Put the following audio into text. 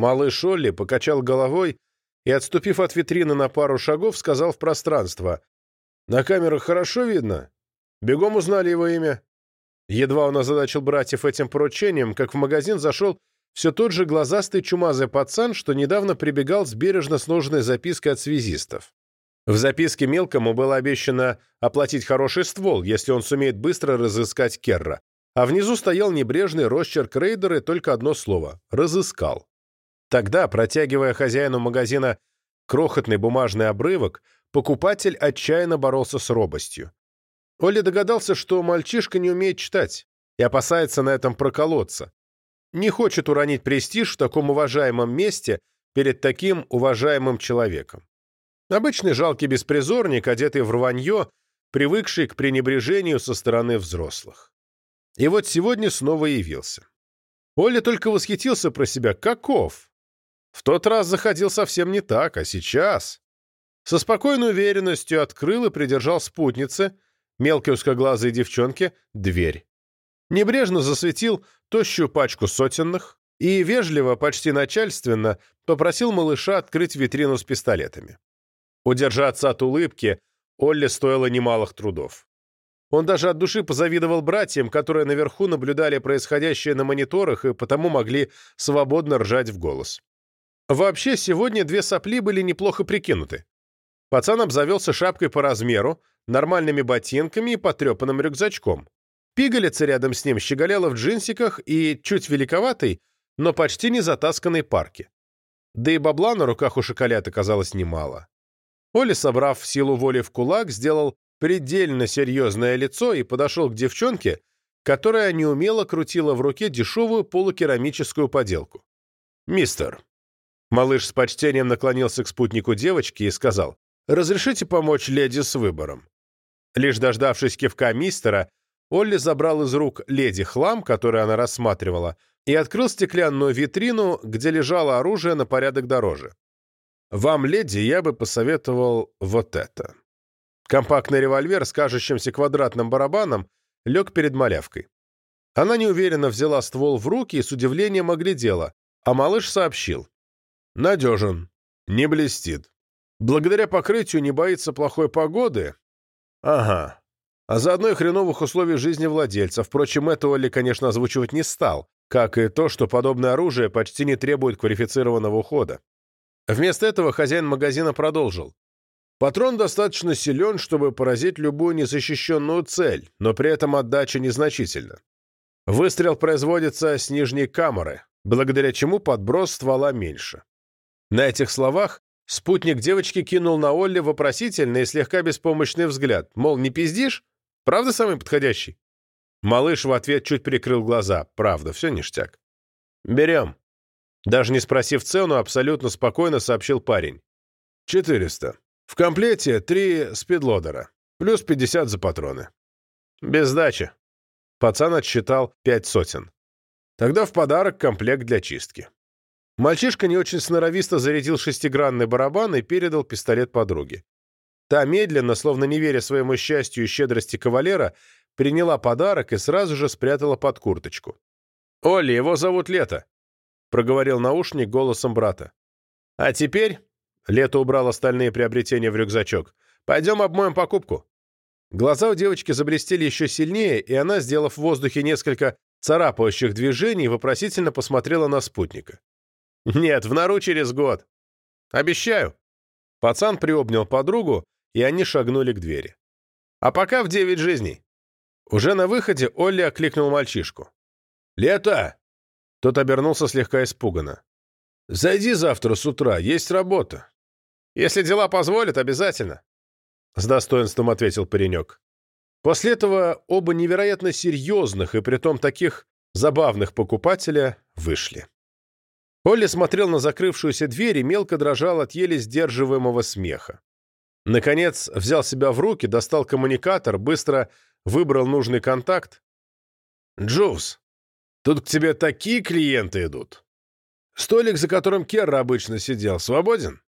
Малыш Олли покачал головой и, отступив от витрины на пару шагов, сказал в пространство. «На камерах хорошо видно? Бегом узнали его имя». Едва он озадачил братьев этим поручением, как в магазин зашел все тот же глазастый чумазый пацан, что недавно прибегал с бережно сложенной запиской от связистов. В записке мелкому было обещано оплатить хороший ствол, если он сумеет быстро разыскать Керра. А внизу стоял небрежный росчерк рейдера и только одно слово — «разыскал». Тогда, протягивая хозяину магазина крохотный бумажный обрывок, покупатель отчаянно боролся с робостью. Оля догадался, что мальчишка не умеет читать и опасается на этом проколоться. Не хочет уронить престиж в таком уважаемом месте перед таким уважаемым человеком. Обычный жалкий беспризорник, одетый в рванье, привыкший к пренебрежению со стороны взрослых. И вот сегодня снова явился. Оля только восхитился про себя. Каков? В тот раз заходил совсем не так, а сейчас. Со спокойной уверенностью открыл и придержал спутнице, мелкой узкоглазой девчонке, дверь. Небрежно засветил тощую пачку сотенных и вежливо, почти начальственно, попросил малыша открыть витрину с пистолетами. Удержаться от улыбки Олле стоило немалых трудов. Он даже от души позавидовал братьям, которые наверху наблюдали происходящее на мониторах и потому могли свободно ржать в голос. Вообще, сегодня две сопли были неплохо прикинуты. Пацан обзавелся шапкой по размеру, нормальными ботинками и потрепанным рюкзачком. Пигалица рядом с ним щеголяла в джинсиках и чуть великоватой, но почти не затасканной парке. Да и бабла на руках у шоколад оказалось немало. Оля, собрав силу воли в кулак, сделал предельно серьезное лицо и подошел к девчонке, которая неумело крутила в руке дешевую полукерамическую поделку. «Мистер». Малыш с почтением наклонился к спутнику девочки и сказал, «Разрешите помочь леди с выбором?» Лишь дождавшись кивка мистера, Олли забрал из рук леди хлам, который она рассматривала, и открыл стеклянную витрину, где лежало оружие на порядок дороже. «Вам, леди, я бы посоветовал вот это». Компактный револьвер с кажущимся квадратным барабаном лег перед малявкой. Она неуверенно взяла ствол в руки и с удивлением оглядела, а малыш сообщил. «Надежен. Не блестит. Благодаря покрытию не боится плохой погоды. Ага а заодно и хреновых условий жизни владельца. Впрочем, это Олли, конечно, озвучивать не стал, как и то, что подобное оружие почти не требует квалифицированного ухода. Вместо этого хозяин магазина продолжил. Патрон достаточно силен, чтобы поразить любую незащищенную цель, но при этом отдача незначительна. Выстрел производится с нижней камеры, благодаря чему подброс ствола меньше. На этих словах спутник девочки кинул на Олли вопросительный и слегка беспомощный взгляд, мол, не пиздишь? Правда самый подходящий?» Малыш в ответ чуть прикрыл глаза. «Правда, все ништяк». «Берем». Даже не спросив цену, абсолютно спокойно сообщил парень. «Четыреста. В комплекте три спидлодера. Плюс пятьдесят за патроны». «Без сдачи». Пацан отсчитал пять сотен. «Тогда в подарок комплект для чистки». Мальчишка не очень сноровисто зарядил шестигранный барабан и передал пистолет подруге. Та медленно, словно не веря своему счастью и щедрости кавалера, приняла подарок и сразу же спрятала под курточку. «Олли, его зовут Лето», — проговорил наушник голосом брата. «А теперь...» — Лето убрал остальные приобретения в рюкзачок. «Пойдем обмоем покупку». Глаза у девочки заблестели еще сильнее, и она, сделав в воздухе несколько царапающих движений, вопросительно посмотрела на спутника. «Нет, в нору через год. Обещаю». Пацан приобнял подругу, и они шагнули к двери. «А пока в девять жизней». Уже на выходе Олли окликнул мальчишку. «Лето!» Тот обернулся слегка испуганно. «Зайди завтра с утра, есть работа». «Если дела позволят, обязательно», — с достоинством ответил паренек. После этого оба невероятно серьезных и притом таких забавных покупателя вышли. Олли смотрел на закрывшуюся дверь и мелко дрожал от еле сдерживаемого смеха. Наконец, взял себя в руки, достал коммуникатор, быстро выбрал нужный контакт. «Джоус, тут к тебе такие клиенты идут. Столик, за которым Керра обычно сидел, свободен?»